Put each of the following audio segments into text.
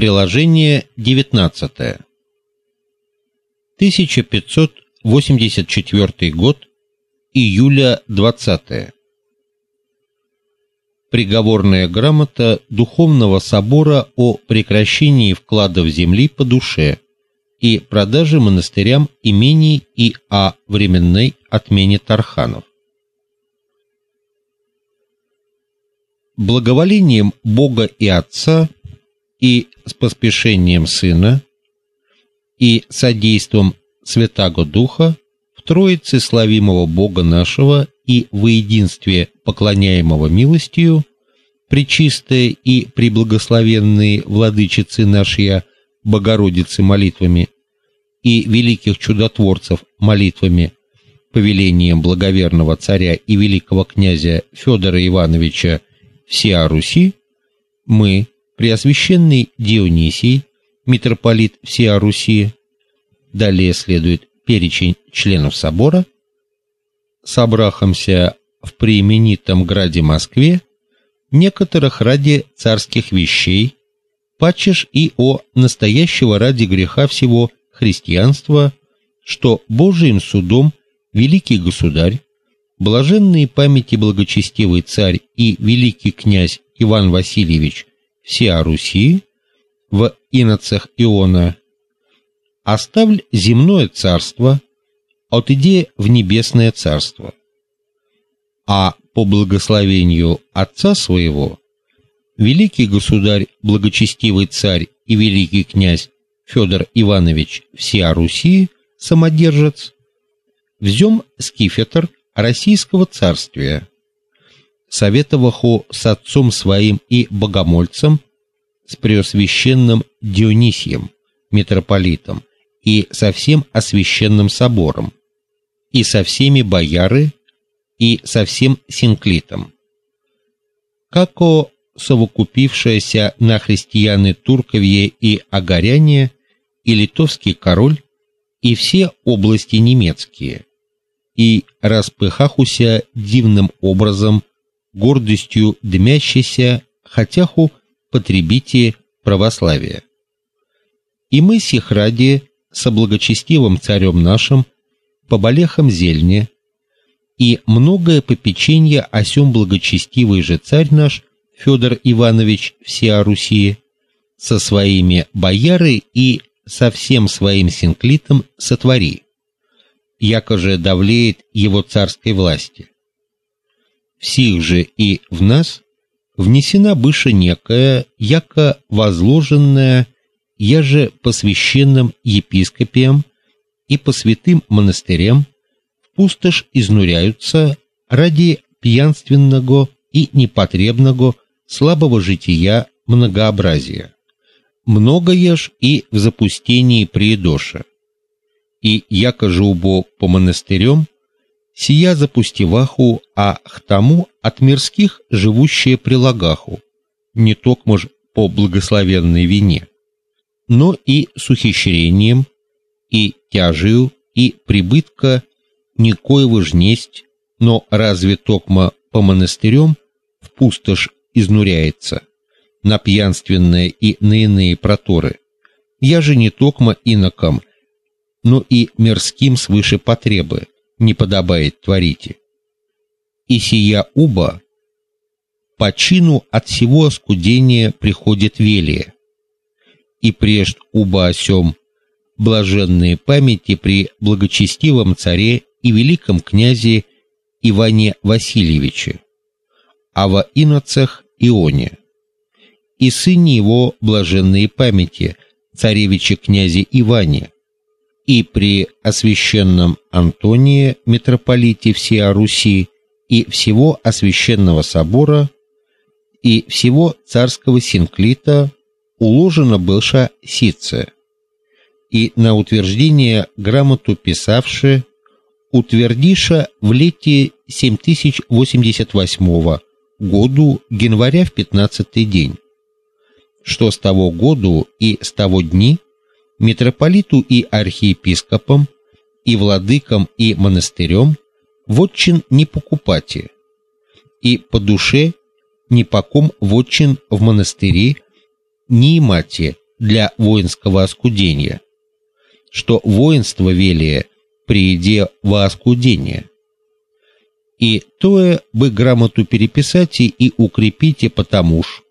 Приложение 19. 1584 год, июля 20. Приговорная грамота Духовного собора о прекращении вкладов земли по душе и продаже монастырям имений и о временной отмене тарханов. Благоволением Бога и Отца и с поспешением Сына и содействием Святаго Духа в Троице славимого Бога нашего и в единстве поклоняемого милостью, пречистые и преблагословенные владычицы нашей Богородицы молитвами и великих чудотворцев молитвами, повелением благоверного царя и великого князя Федора Ивановича всея Руси, мы, Преосвященный Дионисий, митрополит всея Руси, далее следует перечень членов собора, собрахомся в преименитом граде Москве, некоторых ради царских вещей, пачешь и о настоящего ради греха всего христианства, что Божиим судом великий государь, блаженный памяти благочестивый царь и великий князь Иван Васильевич всея Руси в иноцах Иона, оставль земное царство, отиди в небесное царство. А по благословению отца своего великий государь, благочестивый царь и великий князь Федор Иванович всея Руси, самодержец, взем скифетр российского царствия, советоваху с отцом своим и богомольцем, с преосвященным Дионисием, митрополитом, и со всем освященным собором, и со всеми бояры, и со всем синклитом. Како совокупившаяся на христианы турковье и агаряне, и литовский король, и все области немецкие, и распыхахуся дивным образом гордостью дымящейся, хотяху потребите православия. И мы сих ради со благочестивым царем нашим по болехам зельне, и многое попечение о сём благочестивый же царь наш Федор Иванович всея Руси со своими бояры и со всем своим синклитом сотвори, яко же давлеет его царской власти в сих же и в нас внесена быше некая, яко возложенная еже по священным епископиям и по святым монастырям в пустошь изнуряются ради пьянственного и непотребного слабого жития многообразия. Многое ж и в запустении приедоша. И яко же убо по монастырям сия запустиваху, а к тому от мирских живущие прилагаху, не токмо ж по благословенной вине, но и с и тяжил, и прибытка никоего ж несть, но разве токмо по монастырям в пустошь изнуряется, на пьянственные и на иные проторы. Я же не токмо инокам, но и мирским свыше потребы, не подобает творите. И сия уба по чину от всего оскудения приходит велие. И прежд уба осем блаженные памяти при благочестивом царе и великом князе Иване Васильевиче, а во иноцах Ионе, и сыне его блаженные памяти царевиче князе Иване, и при освященном Антонии митрополите всея Руси и всего освященного собора и всего царского синклита уложено бывша сице. И на утверждение грамоту писавши утвердиша в лете 7088 году января в 15 день что с того году и с того дни митрополиту и архиепископам, и владыкам и монастырям вотчин не покупати, и по душе ни по ком вотчин в монастыре не имате для воинского оскудения, что воинство велие приеде во оскудение. И тое бы грамоту переписать и укрепите потому ж.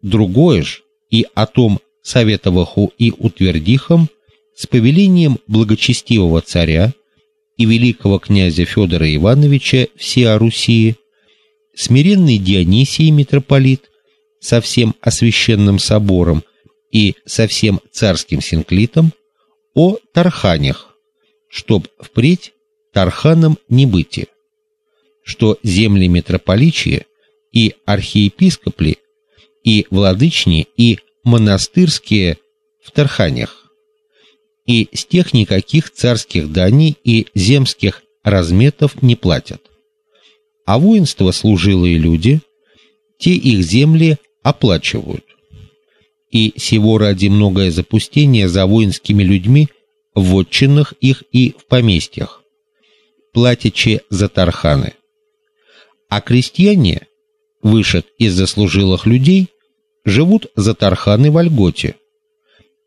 Другое ж и о том советоваху и утвердихом с повелением благочестивого царя и великого князя Федора Ивановича всея Руси, смиренный Дионисий митрополит со всем освященным собором и со всем царским синклитом о тарханях, чтоб впредь тарханом не быть, что земли митрополичьи и архиепископли и владычни и монастырские в тарханях и с тех никаких царских даний и земских разметов не платят. А воинство служилые люди, те их земли оплачивают. И сего ради многое запустение за воинскими людьми в вотчинах их и в поместьях, платячи за тарханы. А крестьяне, вышед из заслужилых людей, живут за тарханы в Ольготе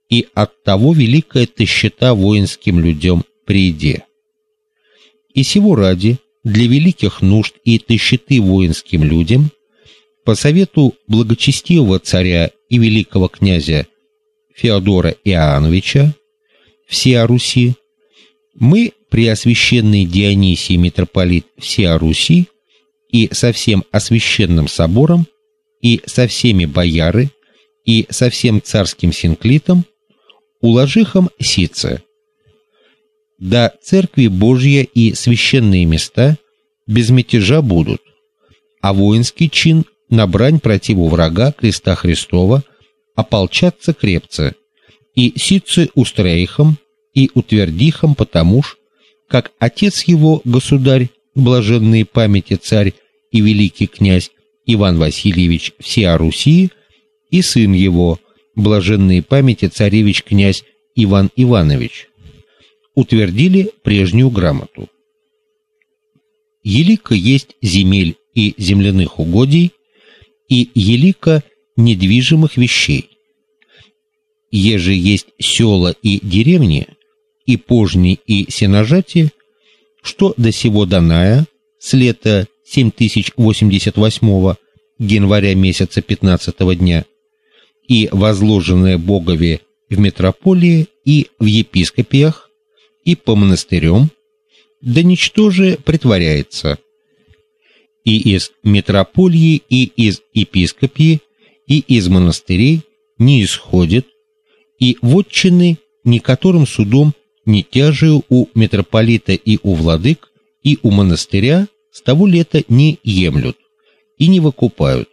и от того великая тщета воинским людям приде. И сего ради для великих нужд и тщеты воинским людям по совету благочестивого царя и великого князя Феодора Иоанновича всея Руси мы преосвященный Дионисий митрополит всея Руси и со всем освященным собором и со всеми бояры и со всем царским синклитом уложихом сице. Да церкви Божья и священные места без мятежа будут, а воинский чин на брань противу врага креста Христова ополчаться крепце, и сице устроихом и утвердихом потому ж, как отец его, государь, блаженной памяти царь и великий князь Иван Васильевич всея Руси, и сын его, блаженной памяти царевич князь Иван Иванович, утвердили прежнюю грамоту. Елика есть земель и земляных угодий, и елика недвижимых вещей. Еже есть села и деревни, и пожни и сенажати, что до сего даная с лета 7088 января месяца 15 дня и возложенное Богове в метрополии и в епископиях и по монастырям, да ничто же притворяется. И из метрополии, и из епископии, и из монастырей не исходит, и вотчины никоторым судом не тяжею у митрополита и у владык, и у монастыря с того лета не емлют и не выкупают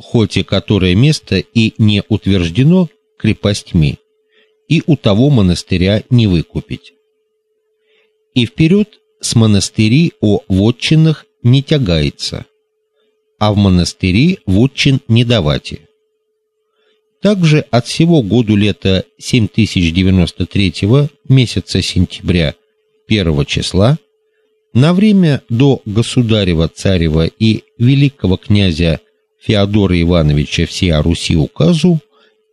хоть и которое место и не утверждено крепостьми, и у того монастыря не выкупить. И вперед с монастыри о вотчинах не тягается, а в монастыри вотчин не давати. Также от всего году лета 7093 месяца сентября 1 числа на время до государева царева и великого князя Феодора Ивановича всея Руси указу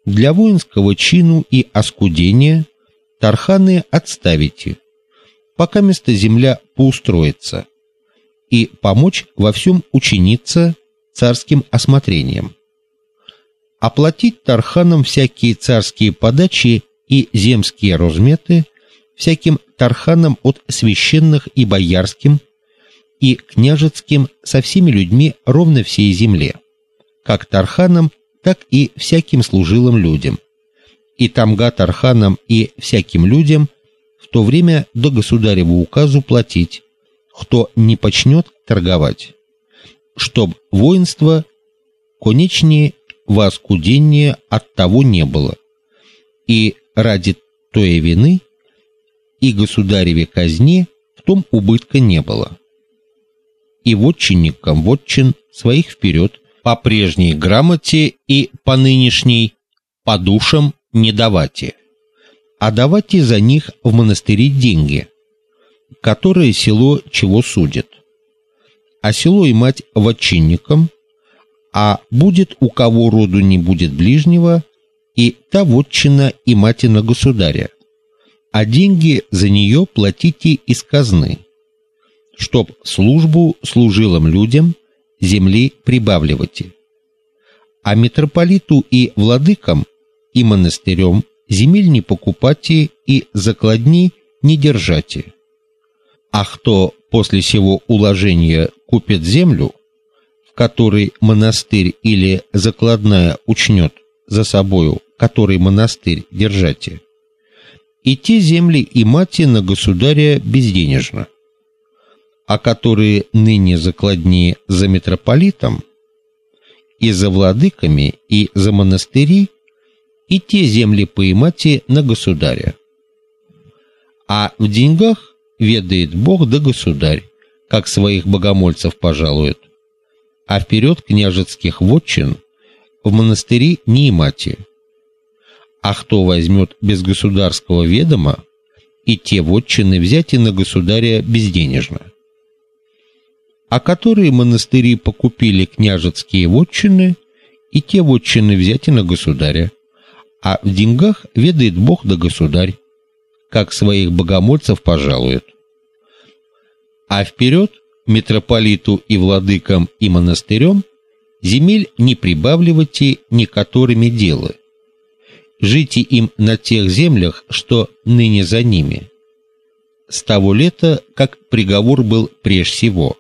для воинского чину и оскудения тарханы отставите, пока место земля поустроится, и помочь во всем учиниться царским осмотрением. Оплатить тарханам всякие царские подачи и земские разметы всяким тарханам от священных и боярским и княжеским со всеми людьми ровно всей земле как тарханам, так и всяким служилым людям. И тамга тарханам и всяким людям в то время до государеву указу платить, кто не почнет торговать, чтоб воинство конечнее воскудение от того не было. И ради той вины и государеве казне в том убытка не было. И вотчинникам вотчин своих вперед по прежней грамоте и по нынешней по душам не давайте, а давайте за них в монастыре деньги, которые село чего судит. А село и мать вотчинникам, а будет у кого роду не будет ближнего, и та вотчина и матина государя, а деньги за нее платите из казны, чтоб службу служилым людям земли прибавливайте. А митрополиту и владыкам и монастырям земель не покупати и закладни не держате. А кто после сего уложения купит землю, в которой монастырь или закладная учнет за собою, который монастырь держате, и те земли и мати на государя безденежно, а которые ныне закладни за митрополитом, и за владыками, и за монастыри, и те земли поимати на государя. А в деньгах ведает Бог да государь, как своих богомольцев пожалует. А вперед княжеских вотчин в монастыри не имати. А кто возьмет без государского ведома, и те вотчины взять и на государя безденежно. А которые монастыри покупили княжеские вотчины, и те вотчины взять и на государя. А в деньгах ведает Бог да государь, как своих богомольцев пожалует. А вперед митрополиту и владыкам и монастырям земель не прибавливайте ни которыми делы. Жите им на тех землях, что ныне за ними. С того лета, как приговор был прежде всего,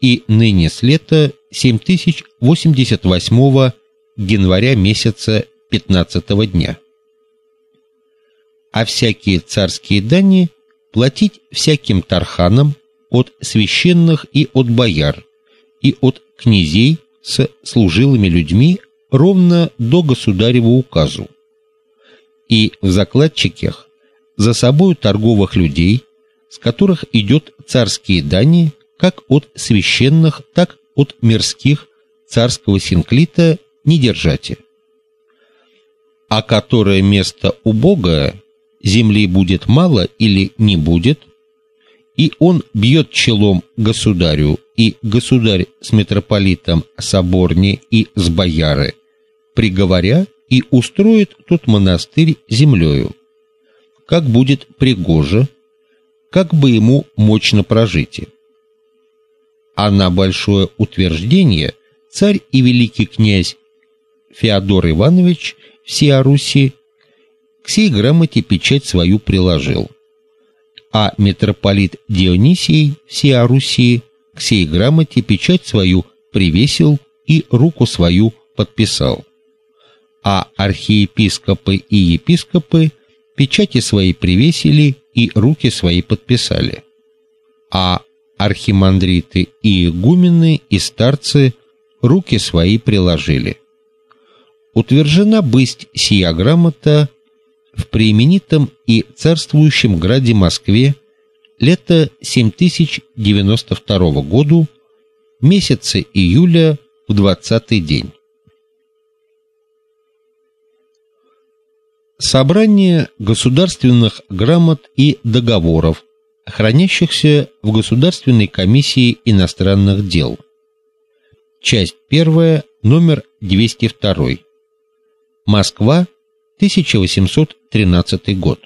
и ныне с лета 7088 января месяца 15 дня. А всякие царские дани платить всяким тарханам от священных и от бояр, и от князей с служилыми людьми ровно до государева указу. И в закладчиках за собою торговых людей, с которых идет царские дани, как от священных, так от мирских царского синклита не держате. А которое место убогое, земли будет мало или не будет, и он бьет челом государю, и государь с митрополитом соборне и с бояры, приговоря и устроит тот монастырь землею, как будет пригоже, как бы ему мощно прожить. А на большое утверждение царь и великий князь Феодор Иванович всей Руси к сей грамоте печать свою приложил а митрополит Дионисий всея Руси к сей грамоте печать свою привесил и руку свою подписал. А архиепископы и епископы печати свои привесили и руки свои подписали. А архимандриты и игумены и старцы руки свои приложили. Утверждена бысть сия грамота в преименитом и царствующем граде Москве лето 7092 году, месяце июля в двадцатый день. Собрание государственных грамот и договоров, хранящихся в Государственной комиссии иностранных дел. Часть первая, номер 202. Москва, 1813 год.